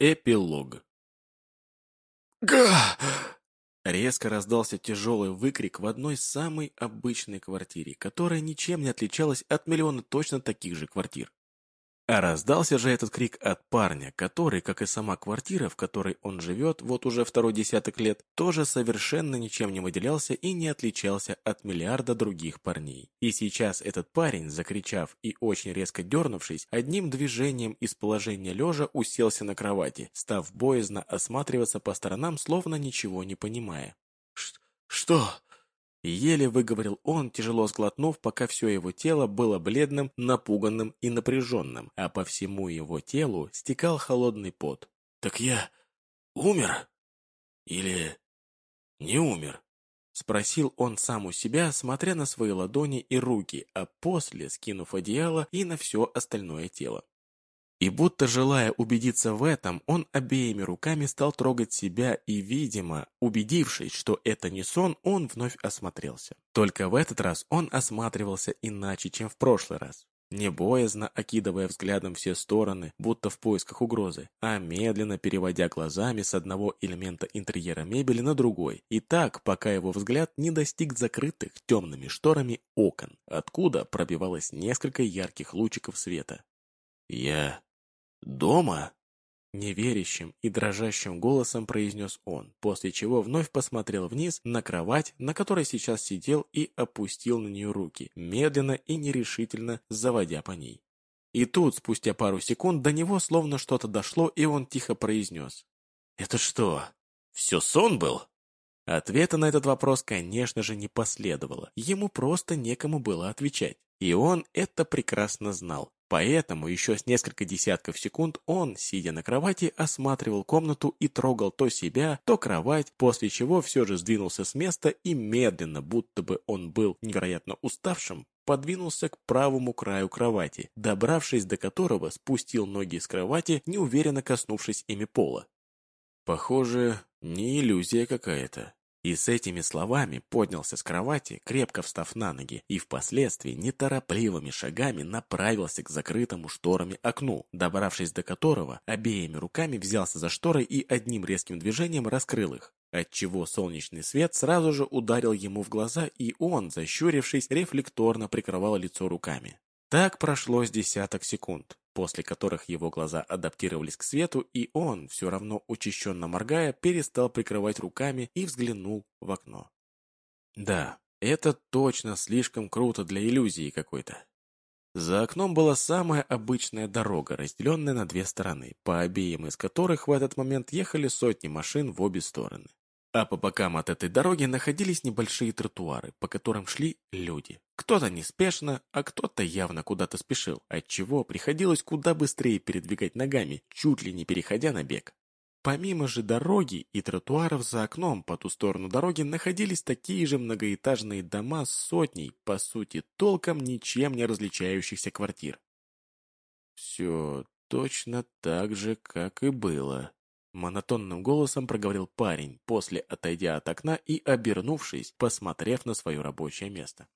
Эпилог. «Га!» Резко раздался тяжелый выкрик в одной самой обычной квартире, которая ничем не отличалась от миллиона точно таких же квартир. А раздался же этот крик от парня, который, как и сама квартира, в которой он живет вот уже второй десяток лет, тоже совершенно ничем не выделялся и не отличался от миллиарда других парней. И сейчас этот парень, закричав и очень резко дернувшись, одним движением из положения лежа уселся на кровати, став боязно осматриваться по сторонам, словно ничего не понимая. «Что?» Еле выговорил он, тяжело сглотнув, пока все его тело было бледным, напуганным и напряженным, а по всему его телу стекал холодный пот. «Так я умер? Или не умер?» Спросил он сам у себя, смотря на свои ладони и руки, а после скинув одеяло и на все остальное тело. И будто желая убедиться в этом, он обеими руками стал трогать себя и, видимо, убедившись, что это не сон, он вновь осмотрелся. Только в этот раз он осматривался иначе, чем в прошлый раз. Не боязно окидывая взглядом все стороны, будто в поисках угрозы, а медленно переводя глазами с одного элемента интерьера мебели на другой, и так, пока его взгляд не достиг закрытых темными шторами окон, откуда пробивалось несколько ярких лучиков света. «Я «Дома?» Неверящим и дрожащим голосом произнес он, после чего вновь посмотрел вниз на кровать, на которой сейчас сидел и опустил на нее руки, медленно и нерешительно заводя по ней. И тут, спустя пару секунд, до него словно что-то дошло, и он тихо произнес. «Это что, все сон был?» Ответа на этот вопрос, конечно же, не последовало. Ему просто некому было отвечать. И он это прекрасно знал. Поэтому еще с несколько десятков секунд он, сидя на кровати, осматривал комнату и трогал то себя, то кровать, после чего все же сдвинулся с места и медленно, будто бы он был невероятно уставшим, подвинулся к правому краю кровати, добравшись до которого спустил ноги с кровати, неуверенно коснувшись ими пола. Похоже, не иллюзия какая-то. И с этими словами поднялся с кровати, крепко встав на ноги, и впоследствии неторопливыми шагами направился к закрытому шторами окну, добравшись до которого, обеими руками взялся за шторы и одним резким движением раскрыл их, отчего солнечный свет сразу же ударил ему в глаза, и он, защурившись, рефлекторно прикрывал лицо руками. Так прошло с десяток секунд после которых его глаза адаптировались к свету, и он, все равно учащенно моргая, перестал прикрывать руками и взглянул в окно. Да, это точно слишком круто для иллюзии какой-то. За окном была самая обычная дорога, разделенная на две стороны, по обеим из которых в этот момент ехали сотни машин в обе стороны. А по бокам от этой дороги находились небольшие тротуары, по которым шли люди. Кто-то неспешно, а кто-то явно куда-то спешил, отчего приходилось куда быстрее передвигать ногами, чуть ли не переходя на бег. Помимо же дороги и тротуаров за окном по ту сторону дороги находились такие же многоэтажные дома с сотней, по сути, толком ничем не различающихся квартир. Все точно так же, как и было. Монотонным голосом проговорил парень, после отойдя от окна и обернувшись, посмотрев на свое рабочее место.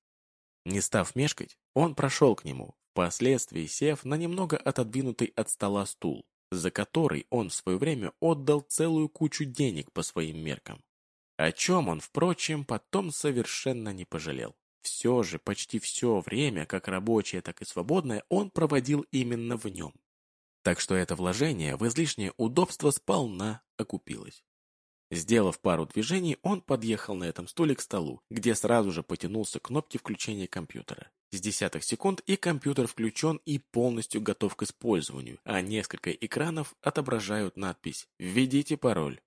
Не став мешкать, он прошел к нему, впоследствии сев на немного отодвинутый от стола стул, за который он в свое время отдал целую кучу денег по своим меркам. О чем он, впрочем, потом совершенно не пожалел. Все же почти все время, как рабочее, так и свободное, он проводил именно в нем. Так что это вложение в излишнее удобство сполна окупилось. Сделав пару движений, он подъехал на этом стуле к столу, где сразу же потянулся к кнопке включения компьютера. С десятых секунд и компьютер включен и полностью готов к использованию, а несколько экранов отображают надпись «Введите пароль».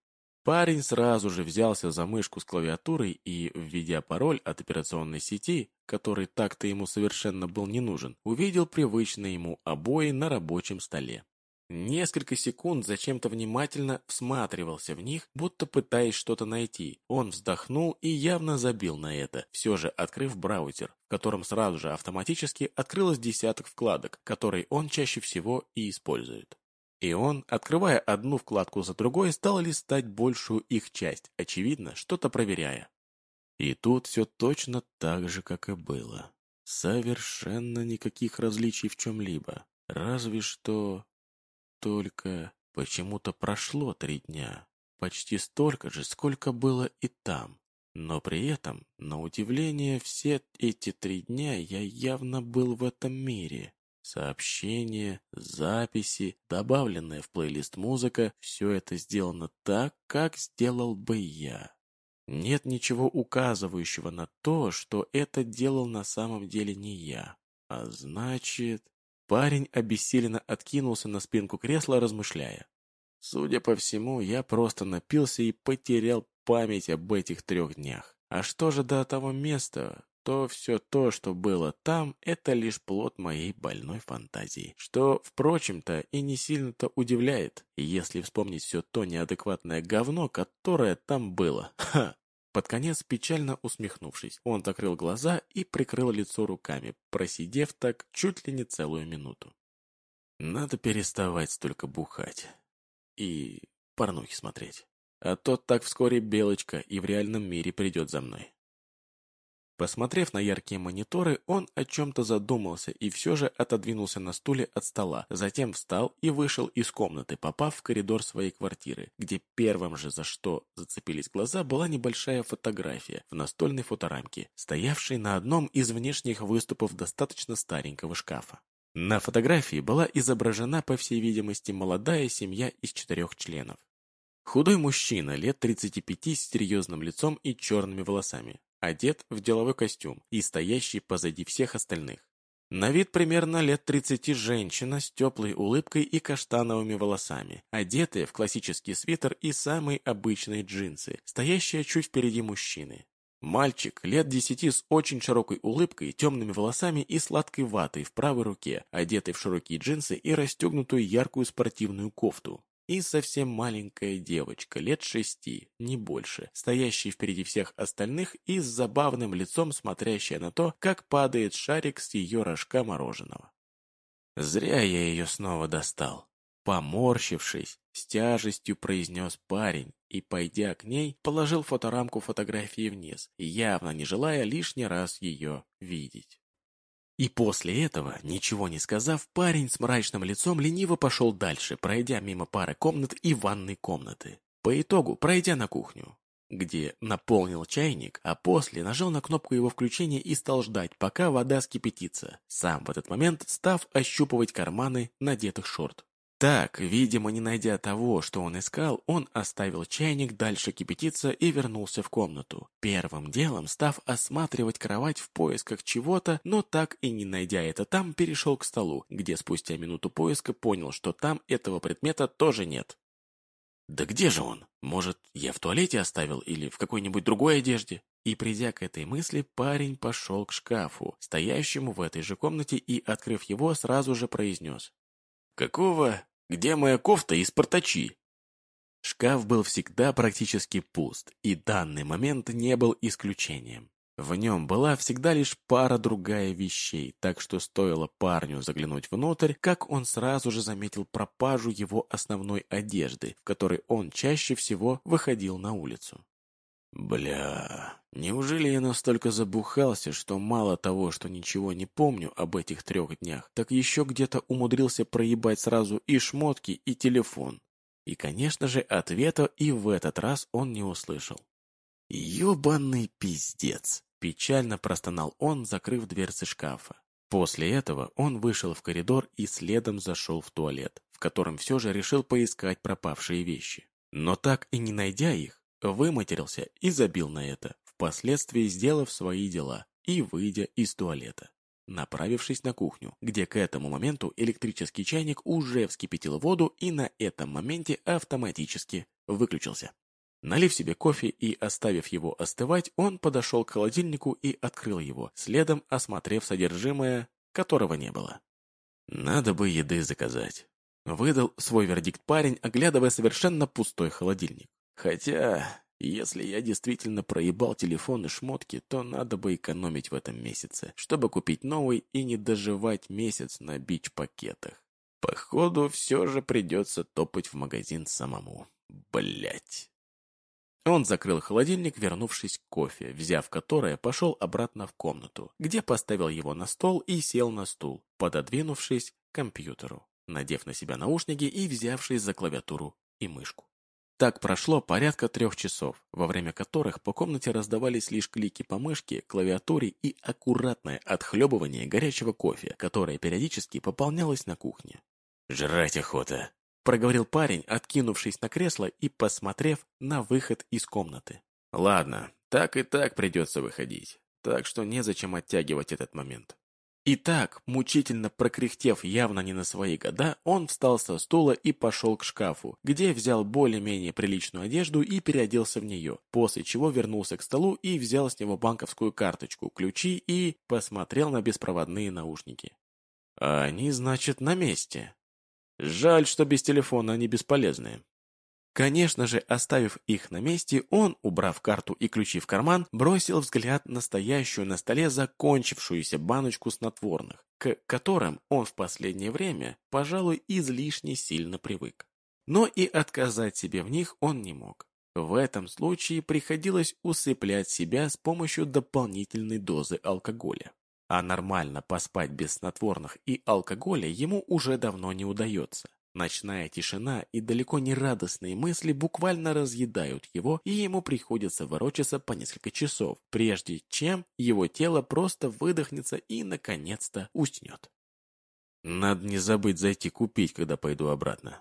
Парень сразу же взялся за мышку с клавиатурой и, введя пароль от операционной сети, который так-то ему совершенно был не нужен, увидел привычные ему обои на рабочем столе. Несколько секунд зачем-то внимательно всматривался в них, будто пытаясь что-то найти. Он вздохнул и явно забил на это, все же открыв браузер, в котором сразу же автоматически открылось десяток вкладок, которые он чаще всего и использует. И он, открывая одну вкладку за другой, стал листать большую их часть, очевидно, что-то проверяя. И тут все точно так же, как и было. Совершенно никаких различий в чем-либо. Разве что... Только... Почему-то прошло три дня, почти столько же, сколько было и там. Но при этом, на удивление, все эти три дня я явно был в этом мире. Сообщения, записи, добавленная в плейлист музыка – все это сделано так, как сделал бы я. Нет ничего указывающего на то, что это делал на самом деле не я. А значит... Парень обессиленно откинулся на спинку кресла, размышляя. Судя по всему, я просто напился и потерял память об этих трех днях. А что же до того места, то все то, что было там, это лишь плод моей больной фантазии. Что, впрочем-то, и не сильно-то удивляет, если вспомнить все то неадекватное говно, которое там было. Ха! Под конец, печально усмехнувшись, он закрыл глаза и прикрыл лицо руками, просидев так чуть ли не целую минуту. Надо переставать столько бухать и порнухи смотреть. А то так вскоре Белочка и в реальном мире придет за мной. Посмотрев на яркие мониторы, он о чем-то задумался и все же отодвинулся на стуле от стола, затем встал и вышел из комнаты, попав в коридор своей квартиры, где первым же за что зацепились глаза была небольшая фотография в настольной фоторамке, стоявшей на одном из внешних выступов достаточно старенького шкафа. На фотографии была изображена, по всей видимости, молодая семья из четырех членов. Худой мужчина, лет 35 с серьезным лицом и черными волосами, одет в деловой костюм и стоящий позади всех остальных. На вид примерно лет 30 женщина с теплой улыбкой и каштановыми волосами, одетая в классический свитер и самые обычные джинсы, стоящая чуть впереди мужчины. Мальчик лет десяти с очень широкой улыбкой, темными волосами и сладкой ватой в правой руке, одетый в широкие джинсы и расстегнутую яркую спортивную кофту. И совсем маленькая девочка, лет шести, не больше, стоящая впереди всех остальных и с забавным лицом смотрящая на то, как падает шарик с ее рожка мороженого. Зря я ее снова достал. Поморщившись, с тяжестью произнес парень и, пойдя к ней, положил фоторамку фотографии вниз, явно не желая лишний раз ее видеть. И после этого, ничего не сказав, парень с мрачным лицом лениво пошел дальше, пройдя мимо пары комнат и ванной комнаты. По итогу, пройдя на кухню, где наполнил чайник, а после нажал на кнопку его включения и стал ждать, пока вода скипятится, сам в этот момент став ощупывать карманы надетых шорт. Так, видимо, не найдя того, что он искал, он оставил чайник дальше кипятиться и вернулся в комнату. Первым делом, став осматривать кровать в поисках чего-то, но так и не найдя это там, перешел к столу, где спустя минуту поиска понял, что там этого предмета тоже нет. «Да где же он? Может, я в туалете оставил или в какой-нибудь другой одежде?» И придя к этой мысли, парень пошел к шкафу, стоящему в этой же комнате, и, открыв его, сразу же произнес. «Какого? Где моя кофта и спартачи?» Шкаф был всегда практически пуст, и данный момент не был исключением. В нем была всегда лишь пара другая вещей, так что стоило парню заглянуть внутрь, как он сразу же заметил пропажу его основной одежды, в которой он чаще всего выходил на улицу. Бля, неужели я настолько забухался, что мало того, что ничего не помню об этих трех днях, так еще где-то умудрился проебать сразу и шмотки, и телефон. И, конечно же, ответа и в этот раз он не услышал. «Ебаный пиздец!» – печально простонал он, закрыв дверцы шкафа. После этого он вышел в коридор и следом зашел в туалет, в котором все же решил поискать пропавшие вещи. Но так и не найдя их, Выматерился и забил на это, впоследствии сделав свои дела и выйдя из туалета. Направившись на кухню, где к этому моменту электрический чайник уже вскипятил воду и на этом моменте автоматически выключился. Налив себе кофе и оставив его остывать, он подошел к холодильнику и открыл его, следом осмотрев содержимое, которого не было. «Надо бы еды заказать», — выдал свой вердикт парень, оглядывая совершенно пустой холодильник. Хотя, если я действительно проебал телефон и шмотки, то надо бы экономить в этом месяце, чтобы купить новый и не доживать месяц на бич-пакетах. Походу, все же придется топать в магазин самому. Блять. Он закрыл холодильник, вернувшись к кофе, взяв которое, пошел обратно в комнату, где поставил его на стол и сел на стул, пододвинувшись к компьютеру. надев на себя наушники и взявшись за клавиатуру и мышку. Так прошло порядка трех часов, во время которых по комнате раздавались лишь клики по мышке, клавиатуре и аккуратное отхлебывание горячего кофе, которое периодически пополнялось на кухне. «Жрать охота», — проговорил парень, откинувшись на кресло и посмотрев на выход из комнаты. «Ладно, так и так придется выходить, так что незачем оттягивать этот момент». И так, мучительно прокряхтев явно не на свои года, он встал со стула и пошел к шкафу, где взял более-менее приличную одежду и переоделся в нее, после чего вернулся к столу и взял с него банковскую карточку, ключи и посмотрел на беспроводные наушники. А они, значит, на месте. Жаль, что без телефона они бесполезны. Конечно же, оставив их на месте, он, убрав карту и ключи в карман, бросил взгляд на стоящую на столе закончившуюся баночку снотворных, к которым он в последнее время, пожалуй, излишне сильно привык. Но и отказать себе в них он не мог. В этом случае приходилось усыплять себя с помощью дополнительной дозы алкоголя. А нормально поспать без снотворных и алкоголя ему уже давно не удается. Ночная тишина и далеко не радостные мысли буквально разъедают его, и ему приходится ворочаться по несколько часов, прежде чем его тело просто выдохнется и, наконец-то, уснет. Надо не забыть зайти купить, когда пойду обратно.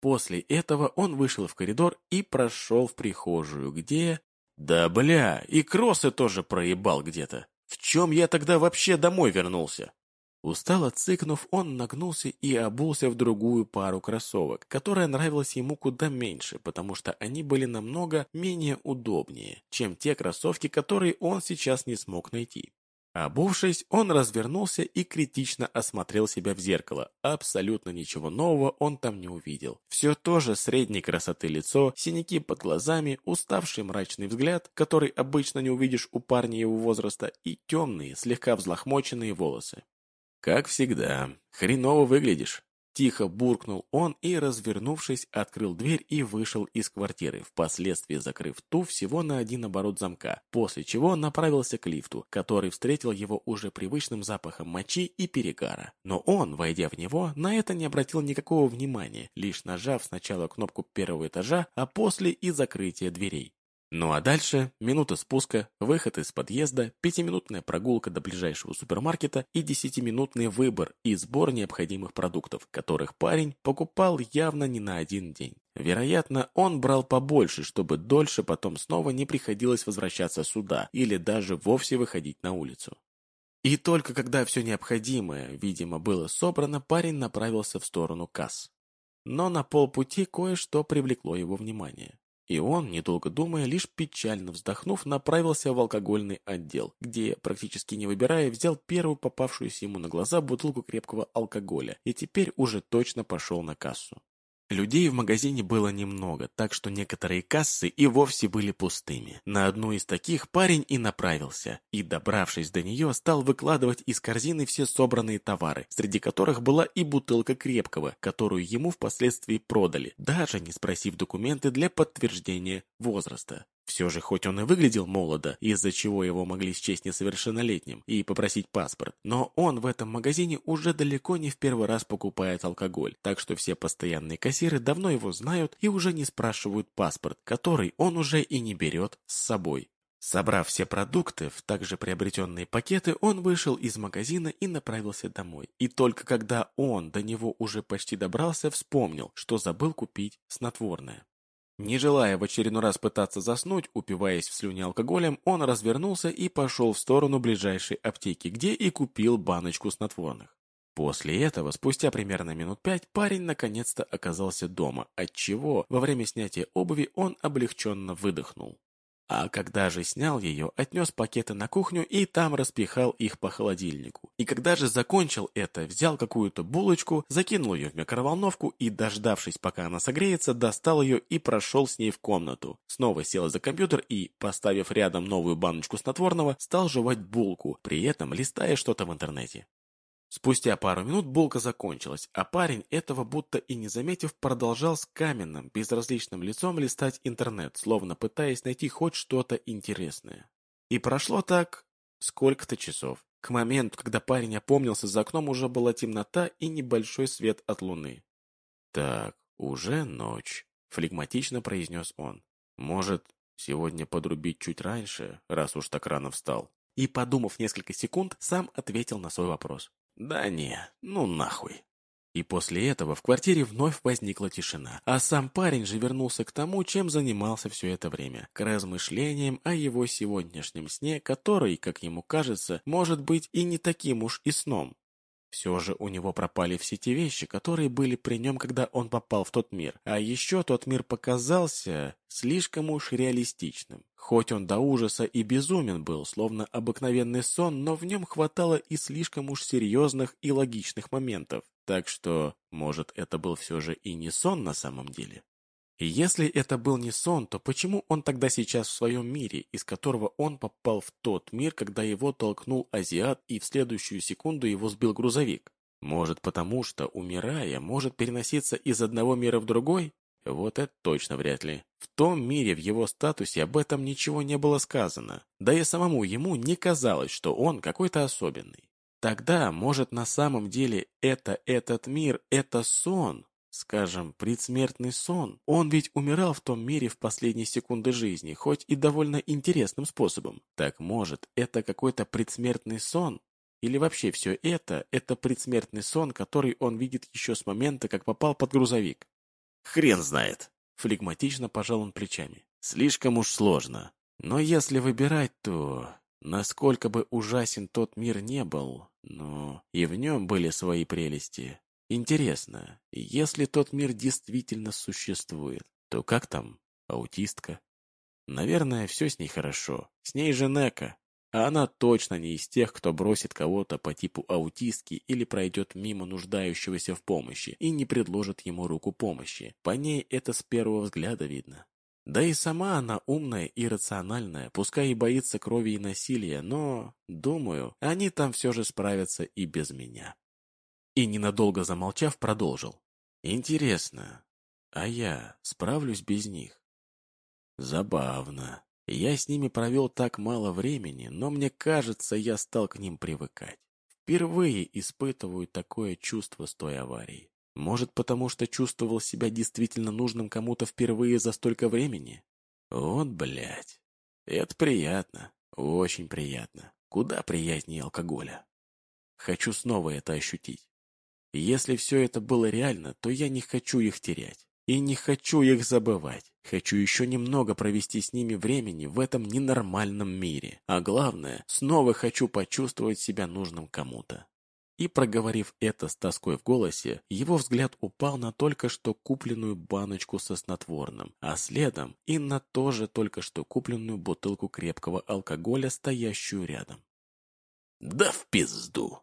После этого он вышел в коридор и прошел в прихожую, где... Да бля, и кроссы тоже проебал где-то. В чем я тогда вообще домой вернулся? Устало цыкнув, он нагнулся и обулся в другую пару кроссовок, которая нравилась ему куда меньше, потому что они были намного менее удобнее, чем те кроссовки, которые он сейчас не смог найти. Обувшись, он развернулся и критично осмотрел себя в зеркало. Абсолютно ничего нового он там не увидел. Все то же средней красоты лицо, синяки под глазами, уставший мрачный взгляд, который обычно не увидишь у парня его возраста, и темные, слегка взлохмоченные волосы. «Как всегда. Хреново выглядишь». Тихо буркнул он и, развернувшись, открыл дверь и вышел из квартиры, впоследствии закрыв ту всего на один оборот замка, после чего направился к лифту, который встретил его уже привычным запахом мочи и перегара. Но он, войдя в него, на это не обратил никакого внимания, лишь нажав сначала кнопку первого этажа, а после и закрытие дверей. Ну а дальше минута спуска, выход из подъезда, пятиминутная прогулка до ближайшего супермаркета и десятиминутный выбор и сбор необходимых продуктов, которых парень покупал явно не на один день. Вероятно, он брал побольше, чтобы дольше потом снова не приходилось возвращаться сюда или даже вовсе выходить на улицу. И только когда все необходимое, видимо, было собрано, парень направился в сторону касс. Но на полпути кое-что привлекло его внимание. И он, недолго думая, лишь печально вздохнув, направился в алкогольный отдел, где, практически не выбирая, взял первую попавшуюся ему на глаза бутылку крепкого алкоголя и теперь уже точно пошел на кассу. Людей в магазине было немного, так что некоторые кассы и вовсе были пустыми. На одну из таких парень и направился, и, добравшись до нее, стал выкладывать из корзины все собранные товары, среди которых была и бутылка крепкого, которую ему впоследствии продали, даже не спросив документы для подтверждения возраста. Все же, хоть он и выглядел молодо, из-за чего его могли счесть несовершеннолетним и попросить паспорт, но он в этом магазине уже далеко не в первый раз покупает алкоголь, так что все постоянные кассиры давно его знают и уже не спрашивают паспорт, который он уже и не берет с собой. Собрав все продукты в также приобретенные пакеты, он вышел из магазина и направился домой. И только когда он до него уже почти добрался, вспомнил, что забыл купить снотворное. Не желая в очередной раз пытаться заснуть, упиваясь в слюне алкоголем, он развернулся и пошел в сторону ближайшей аптеки, где и купил баночку снотворных. После этого, спустя примерно минут пять, парень наконец-то оказался дома, отчего во время снятия обуви он облегченно выдохнул. А когда же снял ее, отнес пакеты на кухню и там распихал их по холодильнику. И когда же закончил это, взял какую-то булочку, закинул ее в микроволновку и, дождавшись, пока она согреется, достал ее и прошел с ней в комнату. Снова сел за компьютер и, поставив рядом новую баночку снотворного, стал жевать булку, при этом листая что-то в интернете. Спустя пару минут булка закончилась, а парень, этого будто и не заметив, продолжал с каменным, безразличным лицом листать интернет, словно пытаясь найти хоть что-то интересное. И прошло так сколько-то часов. К моменту, когда парень опомнился, за окном уже была темнота и небольшой свет от луны. «Так, уже ночь», — флегматично произнес он. «Может, сегодня подрубить чуть раньше, раз уж так рано встал?» И, подумав несколько секунд, сам ответил на свой вопрос. «Да не, ну нахуй». И после этого в квартире вновь возникла тишина, а сам парень же вернулся к тому, чем занимался все это время, к размышлениям о его сегодняшнем сне, который, как ему кажется, может быть и не таким уж и сном. Все же у него пропали все те вещи, которые были при нем, когда он попал в тот мир. А еще тот мир показался слишком уж реалистичным. Хоть он до ужаса и безумен был, словно обыкновенный сон, но в нем хватало и слишком уж серьезных и логичных моментов. Так что, может, это был все же и не сон на самом деле? И если это был не сон, то почему он тогда сейчас в своем мире, из которого он попал в тот мир, когда его толкнул азиат и в следующую секунду его сбил грузовик? Может потому, что, умирая, может переноситься из одного мира в другой? Вот это точно вряд ли. В том мире, в его статусе об этом ничего не было сказано. Да и самому ему не казалось, что он какой-то особенный. Тогда, может, на самом деле это этот мир, это сон, Скажем, предсмертный сон. Он ведь умирал в том мире в последние секунды жизни, хоть и довольно интересным способом. Так может, это какой-то предсмертный сон? Или вообще все это – это предсмертный сон, который он видит еще с момента, как попал под грузовик? Хрен знает. Флегматично пожал он плечами. Слишком уж сложно. Но если выбирать, то... Насколько бы ужасен тот мир не был, но и в нем были свои прелести. Интересно, если тот мир действительно существует, то как там аутистка? Наверное, все с ней хорошо. С ней же Нека. А она точно не из тех, кто бросит кого-то по типу аутистки или пройдет мимо нуждающегося в помощи и не предложит ему руку помощи. По ней это с первого взгляда видно. Да и сама она умная и рациональная, пускай и боится крови и насилия, но, думаю, они там все же справятся и без меня и, ненадолго замолчав, продолжил. «Интересно, а я справлюсь без них?» «Забавно. Я с ними провел так мало времени, но мне кажется, я стал к ним привыкать. Впервые испытываю такое чувство с той аварией. Может, потому что чувствовал себя действительно нужным кому-то впервые за столько времени? Вот, блядь. Это приятно. Очень приятно. Куда приятнее алкоголя. Хочу снова это ощутить. Если все это было реально, то я не хочу их терять. И не хочу их забывать. Хочу еще немного провести с ними времени в этом ненормальном мире. А главное, снова хочу почувствовать себя нужным кому-то. И проговорив это с тоской в голосе, его взгляд упал на только что купленную баночку со снотворным, а следом и на тоже только что купленную бутылку крепкого алкоголя, стоящую рядом. «Да в пизду!»